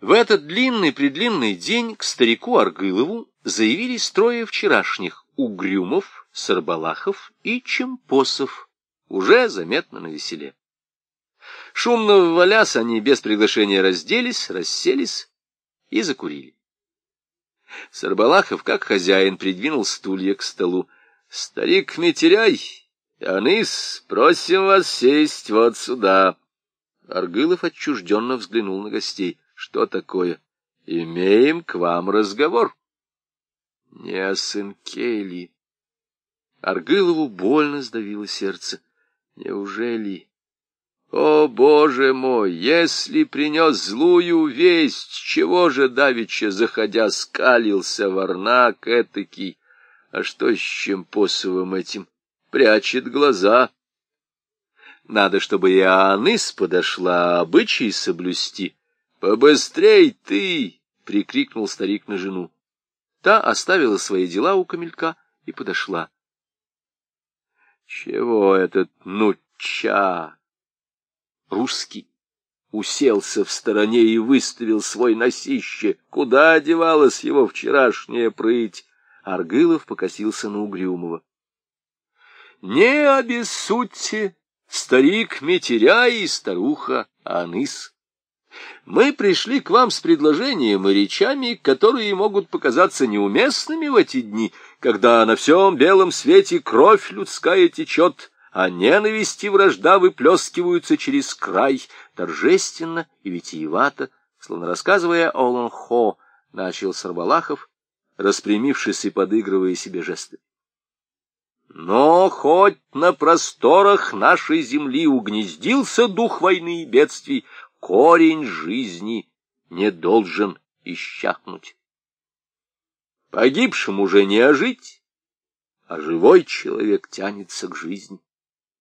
В этот длинный-предлинный день к старику Аргылову заявились трое вчерашних — Угрюмов, Сарбалахов и Чемпосов, уже заметно на веселе. Шумно ввалясь, они без приглашения разделись, расселись и закурили. Сарбалахов, как хозяин, придвинул стулья к столу. — Старик Метеряй, Анис, просим вас сесть вот сюда. Аргылов отчужденно взглянул на гостей. Что такое? Имеем к вам разговор. Не о сынке ли? Аргылову больно сдавило сердце. Неужели? О, Боже мой, если принес злую весть, чего же давеча, заходя, скалился варнак этакий? А что с чем посовым этим? Прячет глаза. Надо, чтобы и Аныс подошла обычай соблюсти. «Побыстрей ты!» — прикрикнул старик на жену. Та оставила свои дела у камелька и подошла. «Чего этот нуча?» Русский уселся в стороне и выставил свой носище. Куда одевалась его вчерашняя прыть? Аргылов покосился на Угрюмова. «Не обессудьте, старик Метеря и старуха Аныс!» Мы пришли к вам с предложением и речами, которые могут показаться неуместными в эти дни, когда на всем белом свете кровь людская течет, а ненависть и вражда выплескиваются через край, торжественно и витиевато, словно рассказывая о Лонхо, начал Сарбалахов, распрямившись и подыгрывая себе жесты. Но хоть на просторах нашей земли угнездился дух войны и бедствий, корень жизни не должен исчахнуть. Погибшим уже не ожить, а живой человек тянется к жизни.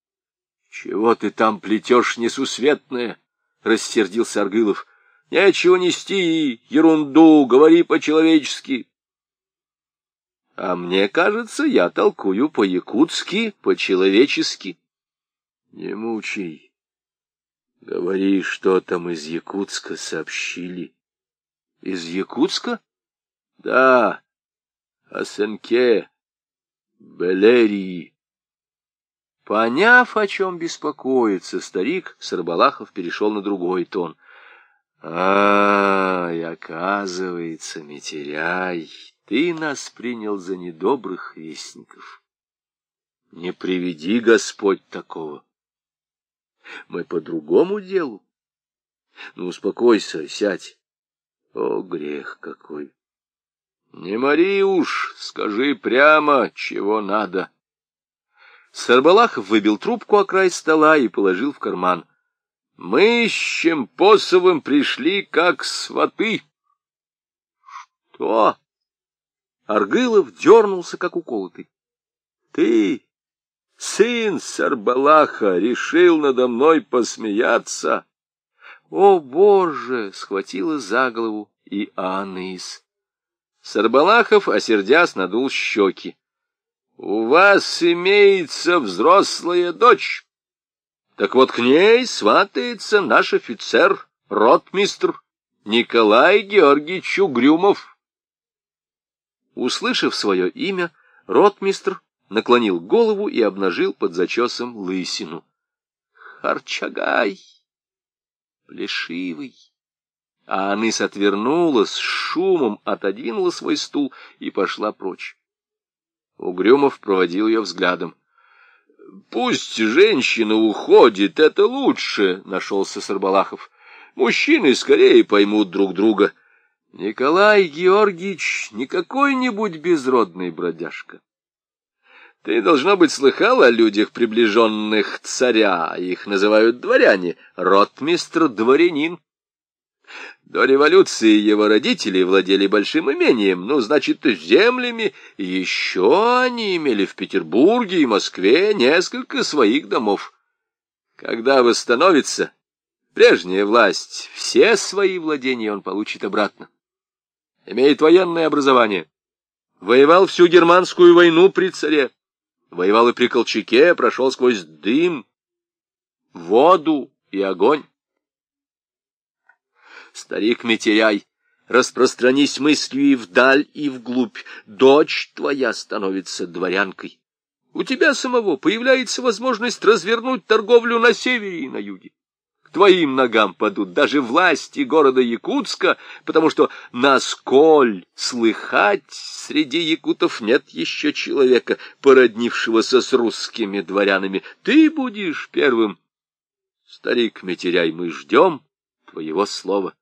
— Чего ты там плетешь несусветное? — рассердился Аргылов. — Нечего нести ерунду, говори по-человечески. — А мне кажется, я толкую по-якутски, по-человечески. — Не мучай. Говори, что там из Якутска сообщили. Из Якутска? Да, о сынке Белерии. Поняв, о чем беспокоится старик, Сарбалахов перешел на другой тон. А, -а, оказывается, Метеряй, ты нас принял за недобрых вестников. Не приведи Господь такого. Мы по другому делу. Ну, успокойся, сядь. О, грех какой! Не мори уж, скажи прямо, чего надо. Сарбалахов выбил трубку о край стола и положил в карман. Мы с Чемпосовым пришли как сваты. Что? Аргылов дернулся, как уколотый. Ты Сын Сарбалаха решил надо мной посмеяться. О, Боже! — схватила за голову и Анис. Сарбалахов, осердясь, надул щеки. — У вас имеется взрослая дочь. Так вот к ней сватается наш офицер, ротмистр Николай Георгиевич Угрюмов. Услышав свое имя, ротмистр наклонил голову и обнажил под зачесом лысину. Харчагай! Плешивый! А Аныс отвернулась, шумом отодвинула свой стул и пошла прочь. Угрюмов проводил ее взглядом. — Пусть женщина уходит, это лучше, — нашелся Сарбалахов. — Мужчины скорее поймут друг друга. Николай Георгиевич не какой-нибудь безродный бродяжка. Ты, должно быть, слыхал о людях, приближенных царя, их называют дворяне, ротмистр-дворянин. До революции его родители владели большим имением, ну, значит, землями, еще они имели в Петербурге и Москве несколько своих домов. Когда восстановится прежняя власть, все свои владения он получит обратно. Имеет военное образование, воевал всю германскую войну при царе, воевал и при Колчаке, прошел сквозь дым, воду и огонь. Старик Метеряй, распространись мыслью и вдаль, и вглубь. Дочь твоя становится дворянкой. У тебя самого появляется возможность развернуть торговлю на севере и на юге. Твоим ногам падут даже власти города Якутска, потому что насколь слыхать среди якутов нет еще человека, породнившегося с русскими дворянами. Ты будешь первым. Старик Метеряй, мы ждем твоего слова.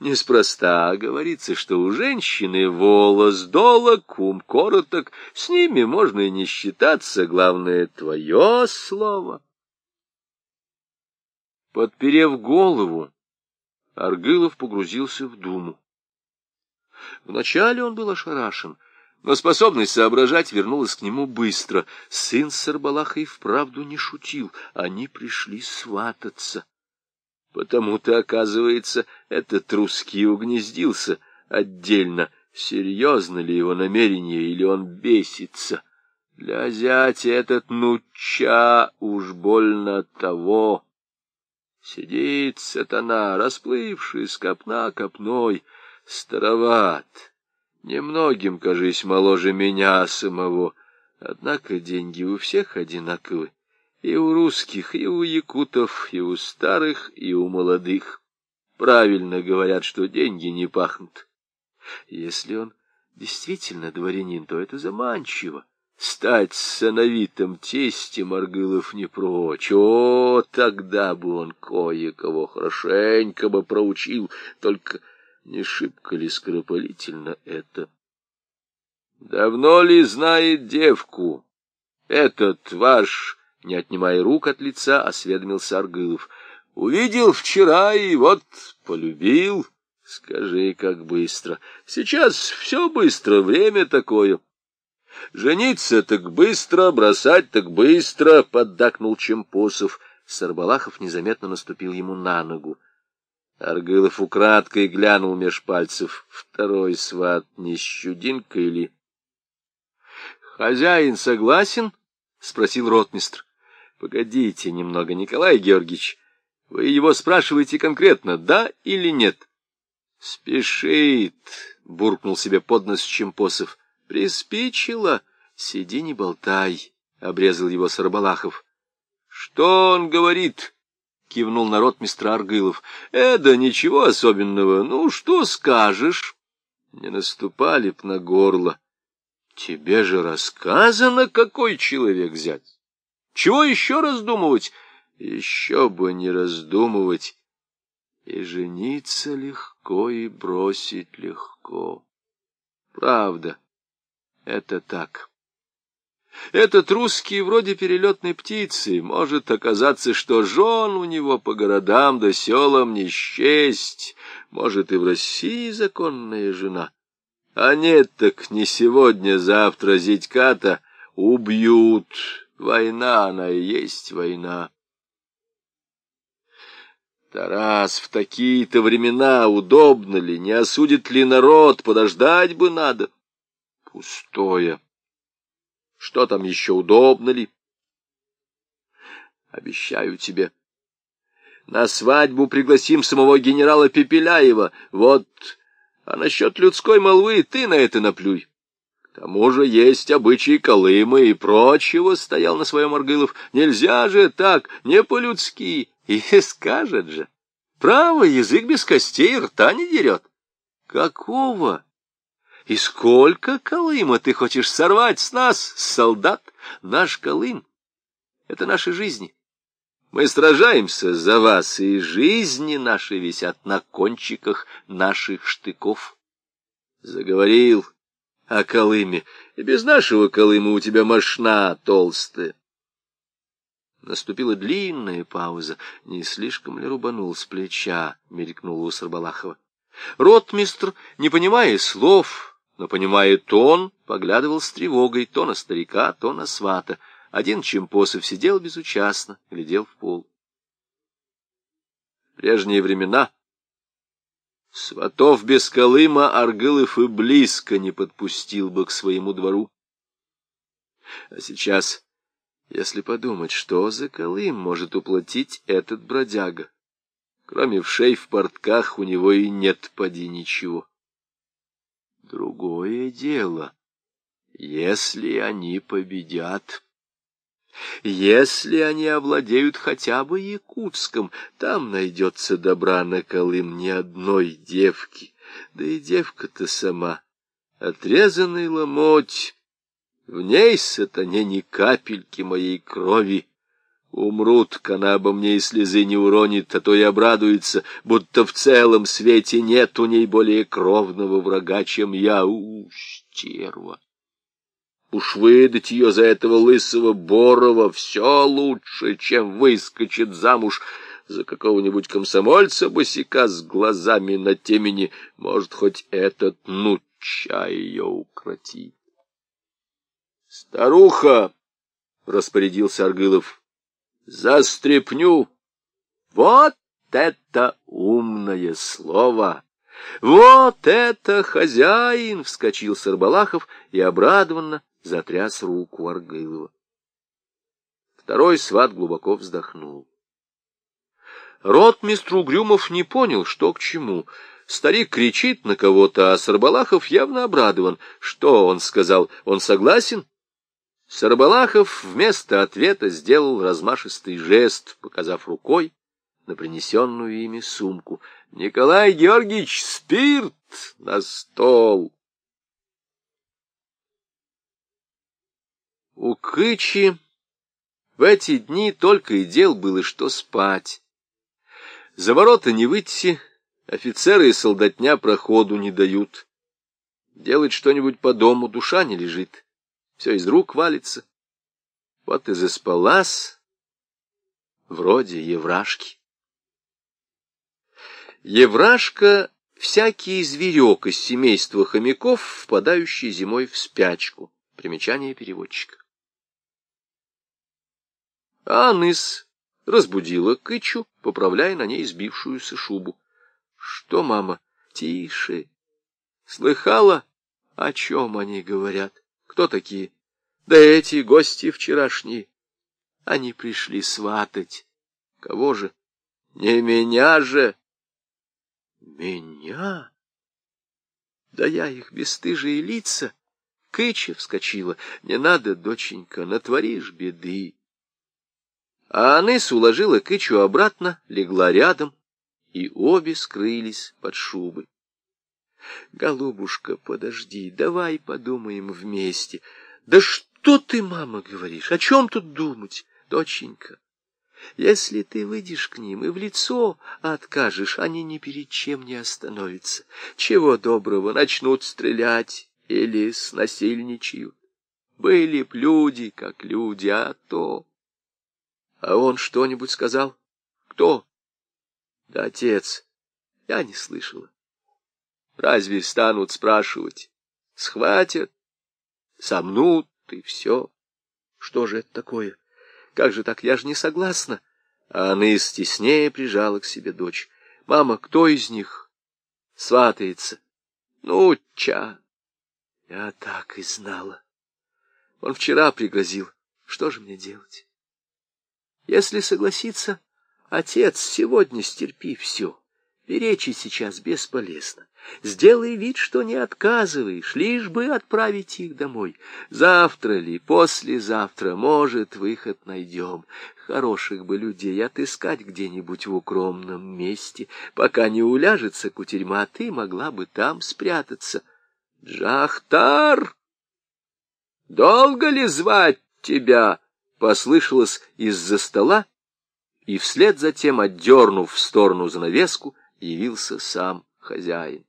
Неспроста говорится, что у женщины волос долог, ум короток, с ними можно и не считаться, главное — твое слово. Подперев голову, Аргылов погрузился в думу. Вначале он был ошарашен, но способность соображать вернулась к нему быстро. Сын Сарбалаха и вправду не шутил, они пришли свататься. Потому-то, оказывается, этот русский угнездился отдельно. Серьезно ли его намерение, или он бесится? Для зятя этот нуча уж больно того. Сидит сатана, расплывшись копна копной, староват. Немногим, кажись, моложе меня самого. Однако деньги у всех одинаковы. И у русских, и у якутов, и у старых, и у молодых. Правильно говорят, что деньги не пахнут. Если он действительно дворянин, то это заманчиво. Стать сыновитым тестем Аргылов не прочь. О, тогда бы он кое-кого хорошенько бы проучил, только не шибко ли скоропалительно это? Давно ли знает девку этот ваш не отнимая рук от лица, осведомился Аргылов. Увидел вчера и вот полюбил. Скажи, как быстро. Сейчас все быстро, время такое. Жениться так быстро, бросать так быстро, поддакнул Чемпосов. Сарбалахов незаметно наступил ему на ногу. Аргылов украдкой глянул меж пальцев. Второй сват не щудинка или... — Хозяин согласен? — спросил ротмистр. Погодите немного, Николай Георгиевич. Вы его спрашиваете конкретно, да или нет? Спешит, буркнул себе под нос Чемпосов. Приспичило? Сиди, не болтай, обрезал его Сарбалахов. Что он говорит? кивнул народ мистер Аргылов. Э, да ничего особенного. Ну, что скажешь? Не наступали б на горло. Тебе же рассказано, какой человек взять. Чего еще раздумывать? Еще бы не раздумывать. И жениться легко, и бросить легко. Правда, это так. Этот русский вроде перелетной птицы. Может оказаться, что жен у него по городам да селам не счесть. Может, и в России законная жена. А нет, так не сегодня-завтра зятька-то убьют Война она и есть война. Тарас, в такие-то времена удобно ли, не осудит ли народ, подождать бы надо. Пустое. Что там еще удобно ли? Обещаю тебе. На свадьбу пригласим самого генерала Пепеляева. Вот, а насчет людской молвы ты на это наплюй. К тому же есть обычаи Колымы и прочего, стоял на своем Аргылов. Нельзя же так, не по-людски. И скажет же. Право, язык без костей рта не дерет. Какого? И сколько Колыма ты хочешь сорвать с нас, солдат? Наш Колым — это наши жизни. Мы сражаемся за вас, и жизни наши висят на кончиках наших штыков. Заговорил о Колыме. И без нашего Колыма у тебя мошна толстая. Наступила длинная пауза. Не слишком ли рубанул с плеча, мелькнула у Сарбалахова. Ротмистр, не понимая слов, но понимая тон, поглядывал с тревогой то на старика, то на свата. Один Чемпосов сидел безучастно, глядел в пол. В прежние времена Сватов без Колыма Аргылов и близко не подпустил бы к своему двору. А сейчас, если подумать, что за Колым может уплатить этот бродяга? Кроме вшей в портках у него и нет поди ничего. Другое дело, если они победят. Если они овладеют хотя бы Якутском, там найдется добра на Колым ни одной девки. Да и девка-то сама, отрезанный ломоть, в ней, сатане, ни капельки моей крови. Умрут, она обо мне и слезы не уронит, а то и обрадуется, будто в целом свете нет у ней более кровного врага, чем я, у, стерва. Уж выдать ее за этого лысого Борова все лучше, чем выскочит замуж за какого-нибудь комсомольца-босика с глазами на темени. Может, хоть этот нуча ее укротит. «Старуха!» — распорядился Аргылов. «Застрепню!» Вот это умное слово! Вот это хозяин! — вскочил Сарбалахов и обрадованно затряс руку Аргылова. Второй сват глубоко вздохнул. Ротмистр Угрюмов не понял, что к чему. Старик кричит на кого-то, а Сарбалахов явно обрадован. Что он сказал? Он согласен? Сарабалахов вместо ответа сделал размашистый жест, показав рукой на принесенную ими сумку. «Николай Георгиевич, спирт на стол!» У Кычи в эти дни только и дел было, что спать. За ворота не выйти, офицеры и солдатня проходу не дают. Делать что-нибудь по дому душа не лежит все из рук валится. Вот и заспалась, вроде Еврашки. Еврашка — всякий зверек из семейства хомяков, впадающий зимой в спячку. Примечание переводчика. Аныс разбудила Кычу, поправляя на ней сбившуюся шубу. — Что, мама? — Тише. Слыхала, о чем они говорят? Кто такие? Да эти гости вчерашние. Они пришли сватать. Кого же? Не меня же. Меня? Да я их бесстыжие лица. Кыча вскочила. Не надо, доченька, натворишь беды. А Аныс уложила Кычу обратно, легла рядом, и обе скрылись под шубой. Голубушка, подожди, давай подумаем вместе. Да что ты, мама, говоришь? О чем тут думать, доченька? Если ты выйдешь к ним и в лицо откажешь, они ни перед чем не остановятся. Чего доброго, начнут стрелять или снасильничают. Были б люди, как люди, а то... А он что-нибудь сказал? Кто? Да отец. Я не слышала. Разве станут спрашивать? Схватят, сомнут и все. Что же это такое? Как же так? Я же не согласна. А она из теснее прижала к себе дочь. Мама, кто из них? Сватается. Ну, ча. Я так и знала. Он вчера пригрозил. Что же мне делать? Если согласиться, отец, сегодня стерпи все. Перечить сейчас бесполезно. Сделай вид, что не отказываешь, лишь бы отправить их домой. Завтра ли, послезавтра, может, выход найдем. Хороших бы людей отыскать где-нибудь в укромном месте. Пока не уляжется кутерьма, ты могла бы там спрятаться. Джахтар! Долго ли звать тебя? Послышалось из-за стола, и вслед за тем, отдернув в сторону занавеску, явился сам хозяин.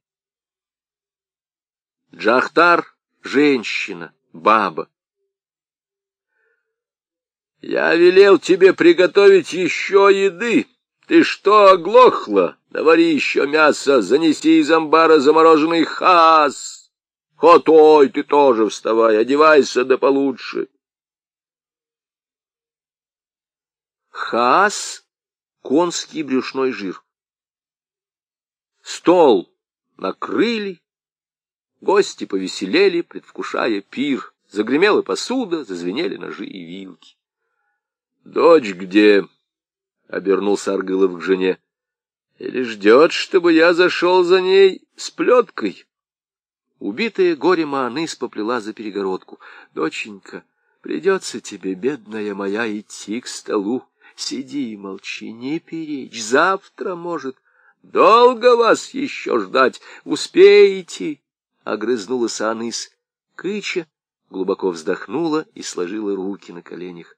Джахтар — женщина, баба. Я велел тебе приготовить еще еды. Ты что, оглохла? Навари еще мясо, занеси из амбара замороженный хас. Хотой, ты тоже вставай, одевайся да получше. Хас — конский брюшной жир. Стол накрыли, гости повеселели, предвкушая пир. Загремела посуда, зазвенели ножи и вилки. — Дочь где? — обернулся Аргылов к жене. Или ждет, чтобы я зашел за ней с плеткой? Убитая горем Аныс поплела за перегородку. «Доченька, придется тебе, бедная моя, идти к столу. Сиди и молчи, не перечь. Завтра, может, долго вас еще ждать. Успеете?» — огрызнулась Аныс. Кыча глубоко вздохнула и сложила руки на коленях.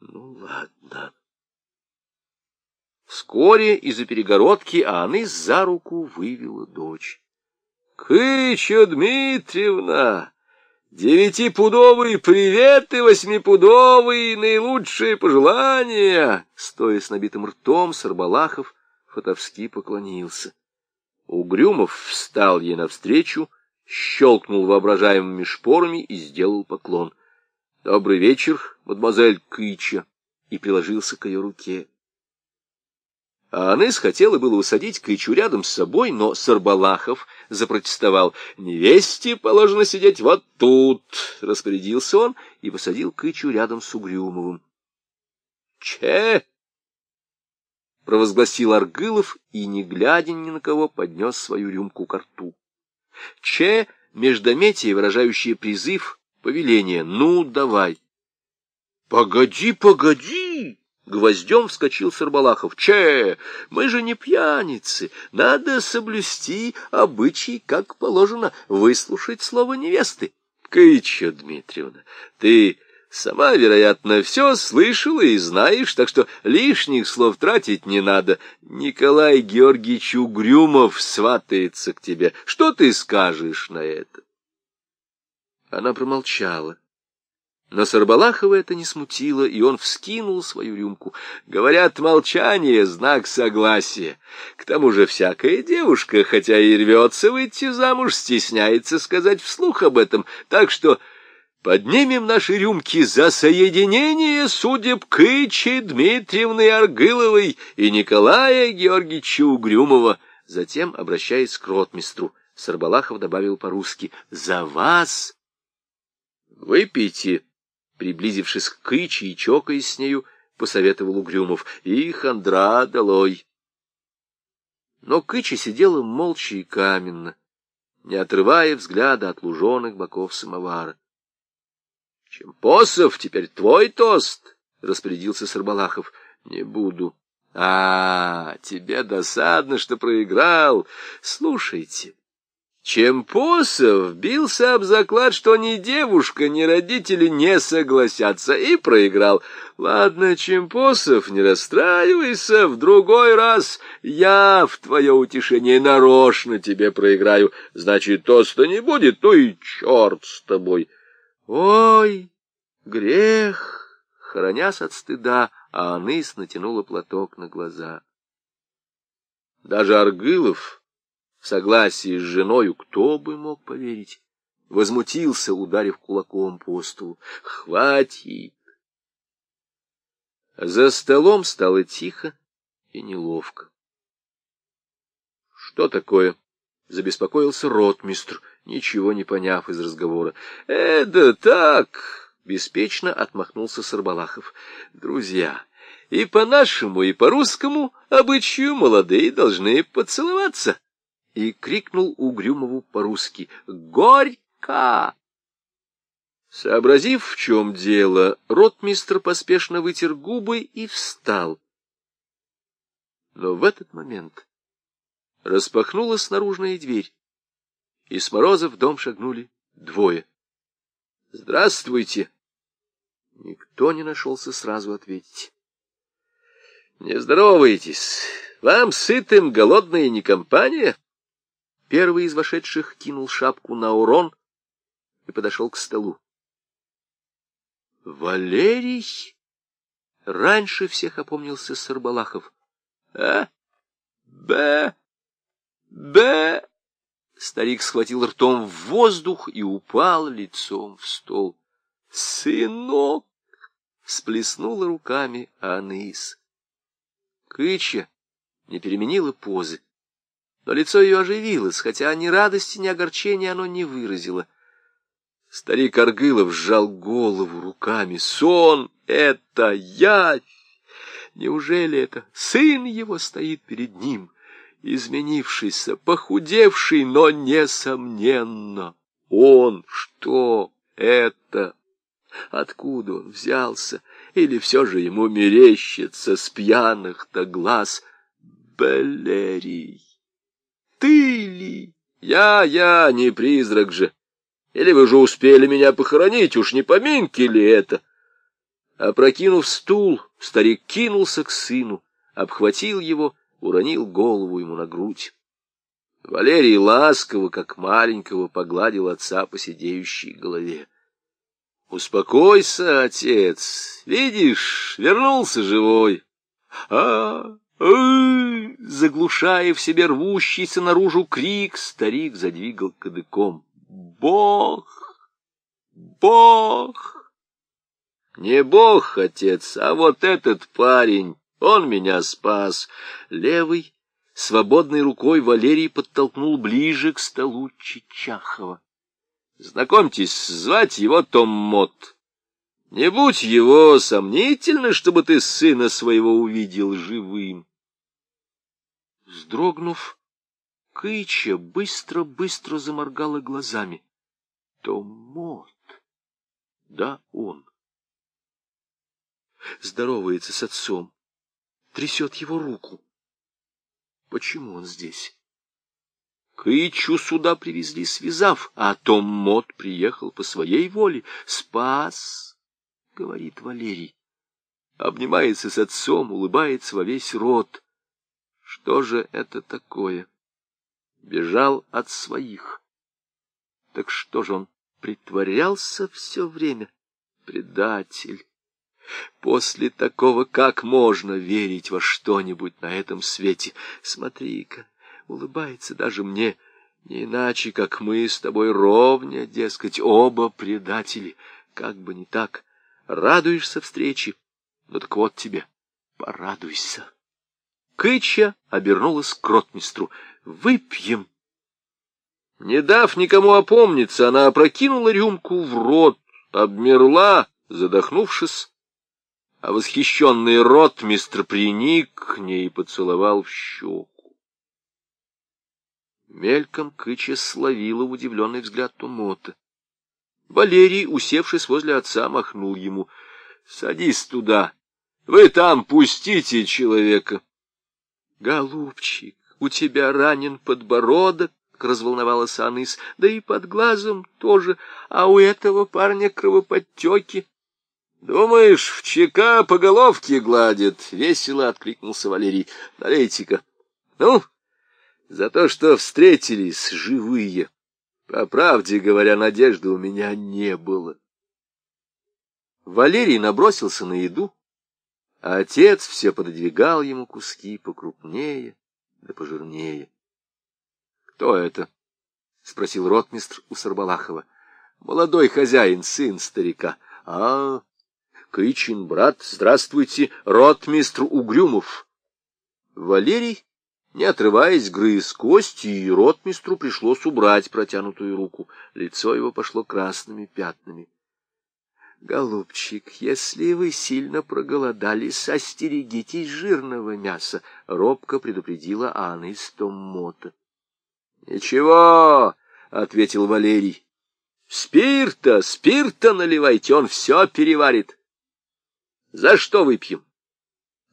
«Ну, ладно». Вскоре из-за перегородки Аныс за руку вывела дочь. Кыча Дмитриевна! Девятипудовый привет и восьмипудовый наилучшие пожелания! Стоя с набитым ртом, Сарбалахов фотовски поклонился. Угрюмов встал ей навстречу, щелкнул воображаемыми шпорами и сделал поклон. — Добрый вечер, мадемуазель Кыча, и приложился к ее руке. А Анес хотела было усадить Кычу рядом с собой, но Сарбалахов запротестовал. «Невесте положено сидеть вот тут!» — распорядился он и посадил Кычу рядом с Угрюмовым. «Че!» — провозгласил Аргылов и, не глядя ни на кого, поднес свою рюмку к рту. «Че!» — междометие, выражающее призыв, повеление. «Ну, давай!» «Погоди, погоди!» Гвоздем вскочил Сарбалахов. «Че, мы же не пьяницы, надо соблюсти обычай, как положено, выслушать слово невесты». «Кыча Дмитриевна, ты сама, вероятно, все слышала и знаешь, так что лишних слов тратить не надо. Николай Георгиевич Угрюмов сватается к тебе. Что ты скажешь на это?» Она промолчала. Но Сарбалахова это не смутило, и он вскинул свою рюмку. Говорят, молчание — знак согласия. К тому же всякая девушка, хотя и рвется выйти замуж, стесняется сказать вслух об этом. Так что поднимем наши рюмки за соединение судеб Кычи Дмитриевны Аргыловой и Николая Георгиевича Угрюмова. Затем, обращаясь к ротмистру, Сарбалахов добавил по-русски «За вас!» «Выпейте!» приблизившись к Кычи и чокаясь с нею, посоветовал Угрюмов. «И хандра долой!» Но Кыча сидела молча и каменно, не отрывая взгляда от луженых боков самовара. — Чем посов, теперь твой тост, — распорядился Сарбалахов. — Не буду. — А, тебе досадно, что проиграл. Слушайте, Чемпосов бился об заклад, что ни девушка, ни родители не согласятся, и проиграл. Ладно, Чемпосов, не расстраивайся, в другой раз я в твое утешение нарочно тебе проиграю. Значит, тоста не будет, ну и черт с тобой. Ой, грех! Хоронясь от стыда, а Аныс натянула платок на глаза. Даже Аргылов в согласии с женою, кто бы мог поверить? Возмутился, ударив кулаком по столу. Хватит! За столом стало тихо и неловко. Что такое? Забеспокоился ротмистр, ничего не поняв из разговора. «Э, да так!» — беспечно отмахнулся Сарбалахов. «Друзья, и по-нашему, и по-русскому обычаю молодые должны поцеловаться» и крикнул Угрюмову по-русски «Горько!». Сообразив, в чем дело, ротмистр поспешно вытер губы и встал. Но в этот момент распахнулась наружная дверь, и с мороза в дом шагнули двое. «Здравствуйте!» Никто не нашелся сразу ответить. «Не здороваетесь! Вам сытым голодная не компания?» Первый из вошедших кинул шапку на урон и подошел к столу. «Валерий!» Раньше всех опомнился Сарбалахов. «А? Б? Б?» Старик схватил ртом в воздух и упал лицом в стол. «Сынок!» — всплеснула руками Анис. Кыча не переменила позы но лицо ее оживилось, хотя ни радости, ни огорчения оно не выразило. Старик Аргылов сжал голову руками. «Сон — это явь! Неужели это сын его стоит перед ним, изменившийся, похудевший, но, несомненно, он что это? Откуда он взялся? Или все же ему мерещится с пьяных-то глаз? Балерий, ты ли? Я, я, не призрак же. Или вы же успели меня похоронить, уж не поминки ли это? Опрокинув стул, старик кинулся к сыну, обхватил его, уронил голову ему на грудь. Валерий ласково, как маленького, погладил отца по сидеющей голове. — Успокойся, отец, видишь, вернулся живой. А, -а, заглушая в себе рвущийся наружу крик, старик задвигал кадыком. Бог! Бог! Не Бог, отец, а вот этот парень, он меня спас. Левый, свободной рукой Валерий подтолкнул ближе к столу Чичахова. Знакомьтесь, звать его Том Мот. Не будь его, сомнительно, чтобы ты сына своего увидел живым. Вздрогнув, Кыча быстро-быстро заморгала глазами. Том Мот. Да, он. Здоровается с отцом, трясет его руку. Почему он здесь? Кычу сюда привезли, связав, а Том Мот приехал по своей воле. Спас, говорит Валерий. Обнимается с отцом, улыбается во весь рот. Что же это такое? Бежал от своих. Так что же он притворялся все время? Предатель. После такого как можно верить во что-нибудь на этом свете? Смотри-ка, улыбается даже мне, не иначе, как мы с тобой ровня, дескать, оба предатели. Как бы не так, радуешься встрече, ну так вот тебе, порадуйся. Кыча обернулась к ротмистру. «Выпьем!» Не дав никому опомниться, она опрокинула рюмку в рот, обмерла, задохнувшись, а восхищенный ротмистр приник к ней и поцеловал в щеку. Мельком Кыча словила удивленный взгляд Тумота. Валерий, усевшись возле отца, махнул ему. — Садись туда. Вы там пустите человека. — Голубчик, у тебя ранен подбородок, — разволновалась Аныс, — да и под глазом тоже, а у этого парня кровоподтеки. — Думаешь, в ЧК по головке гладит? — весело откликнулся Валерий. — Налейте-ка. — Ну, за то, что встретились живые. По правде говоря, надежды у меня не было. Валерий набросился на еду, а отец все пододвигал ему куски покрупнее да пожирнее. — Кто это? — спросил ротмистр у Сарбалахова. — Молодой хозяин, сын старика. — А, Кычин, брат, здравствуйте, ротмистр Угрюмов. Валерий не отрываясь, грыз кости, и ротмистру пришлось убрать протянутую руку. Лицо его пошло красными пятнами. — Голубчик, если вы сильно проголодались, остерегитесь жирного мяса, — робко предупредила Анна из Томмота. — Ничего, — ответил Валерий. — Спирта, спирта наливайте, он все переварит. — За что выпьем?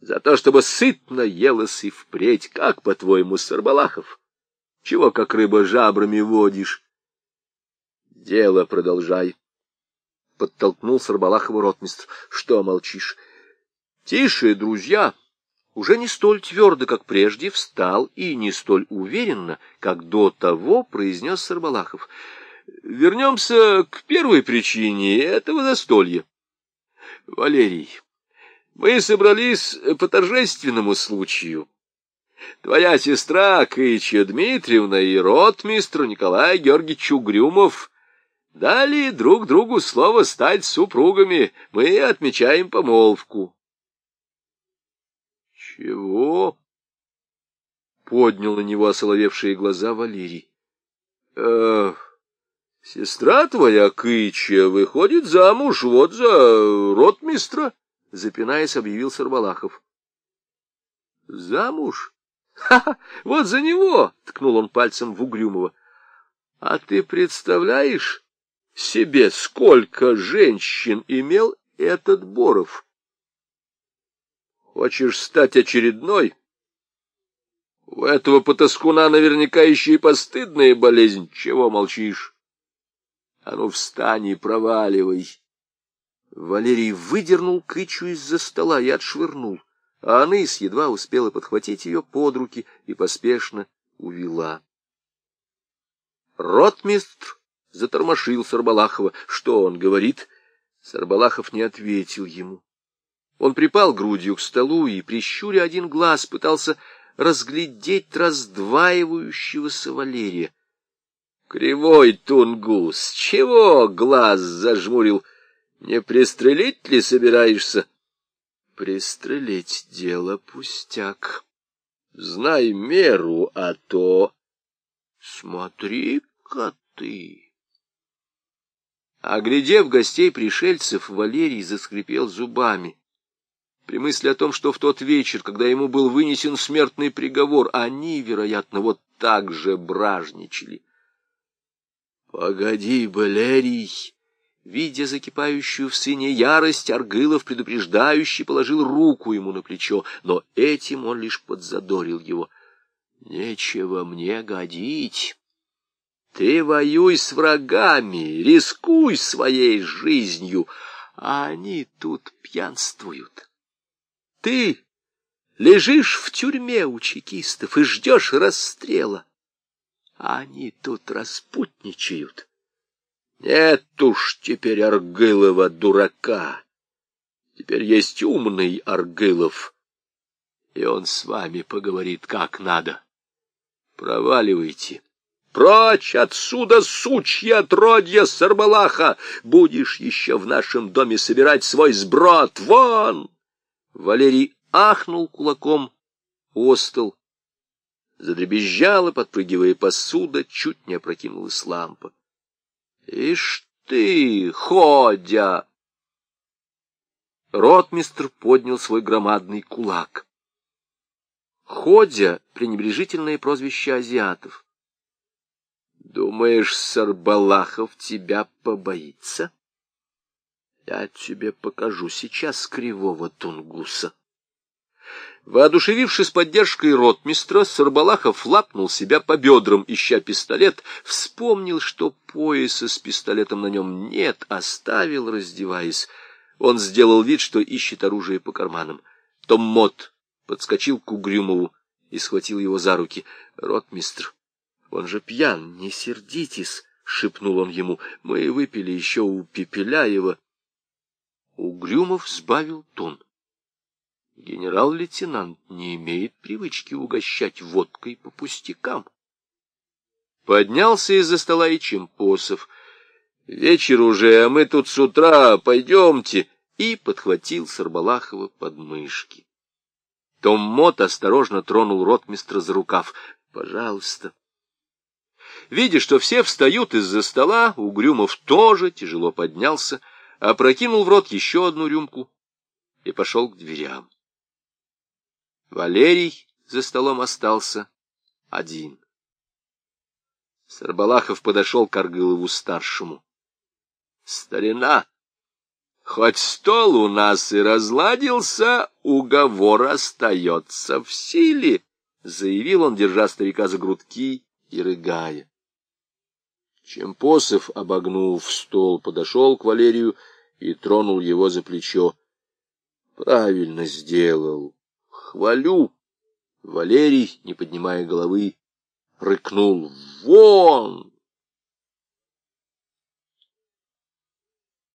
За то, чтобы сытно елось и впредь, как, по-твоему, Сарбалахов? Чего, как рыба, жабрами водишь? Дело продолжай. Подтолкнул Сарбалахова ротмистр. Что молчишь? Тише, друзья. Уже не столь твердо, как прежде, встал и не столь уверенно, как до того произнес Сарбалахов. Вернемся к первой причине этого застолья. Валерий, мы собрались по торжественному случаю. Твоя сестра Кыча Дмитриевна и ротмистр Николай Георгиевич Угрюмов дали друг другу слово стать супругами. Мы отмечаем помолвку. Чего? Поднял на него осоловевшие глаза Валерий. Э, сестра твоя Кыча выходит замуж вот за ротмистра запинаясь, объявил Сарбалахов. Замуж? Ха-ха, вот за него! — ткнул он пальцем в Угрюмова. А ты представляешь себе, сколько женщин имел этот Боров? Хочешь стать очередной? У этого потаскуна наверняка еще и постыдная болезнь. Чего молчишь? А ну, встань и проваливай. Валерий выдернул кычу из-за стола и отшвырнул, а Аныс едва успела подхватить ее под руки и поспешно увела. Ротмистр затормошил Сарбалахова. Что он говорит? Сарбалахов не ответил ему. Он припал грудью к столу и, прищуря один глаз, пытался разглядеть раздваивающегося Валерия. Кривой тунгус, чего глаз зажмурил? Не пристрелить ли собираешься? Пристрелить дело пустяк. Знай меру, а то... Смотри-ка ты! Оглядев гостей пришельцев, Валерий заскрипел зубами. При мысли о том, что в тот вечер, когда ему был вынесен смертный приговор, они, вероятно, вот так же бражничали. «Погоди, Валерий!» Видя закипающую в сыне ярость, Аргылов предупреждающе положил руку ему на плечо, но этим он лишь подзадорил его. «Нечего мне годить!» Ты воюй с врагами, рискуй своей жизнью, а они тут пьянствуют. Ты лежишь в тюрьме у чекистов и ждешь расстрела, а они тут распутничают. Нет уж теперь Аргылова дурака. Теперь есть умный Аргылов, и он с вами поговорит как надо. Проваливайте. Прочь отсюда, сучья отродья Сарбалаха! Будешь еще в нашем доме собирать свой сброд! Вон! Валерий ахнул кулаком, остыл. Задребезжала, подпрыгивая посуда, чуть не опрокинулась лампа. Ишь ты, ходя! Ротмистр поднял свой громадный кулак. Ходя — пренебрежительное прозвище азиатов. Думаешь, Сарбалахов тебя побоится? Я тебе покажу сейчас кривого тунгуса. Воодушевившись поддержкой ротмистра, Сарбалахов лапнул себя по бедрам, ища пистолет, вспомнил, что пояса с пистолетом на нем нет, оставил, раздеваясь. Он сделал вид, что ищет оружие по карманам. Том Мот подскочил к Угрюмову и схватил его за руки. — Ротмистр, он же пьян, не сердитесь, — шепнул он ему. — Мы выпили еще у Пепеляева. Угрюмов сбавил тон. Генерал-лейтенант не имеет привычки угощать водкой по пустякам. Поднялся из-за стола и Чемпосов. Вечер уже, а мы тут с утра, пойдемте. И подхватил Сарбалахова под мышки. Том Мот осторожно тронул ротмистра за рукав. Пожалуйста. Видя, что все встают из-за стола, Угрюмов тоже тяжело поднялся, опрокинул в рот еще одну рюмку и пошел к дверям. Валерий за столом остался один. Сарбалахов подошел к Аргылову-старшему. — Старина, хоть стол у нас и разладился, уговор остается в силе, — заявил он, держа старика за грудки и рыгая. Чемпосов, обогнув стол, подошел к Валерию и тронул его за плечо. — Правильно сделал. Хвалю. Валерий, не поднимая головы, рыкнул. — Вон!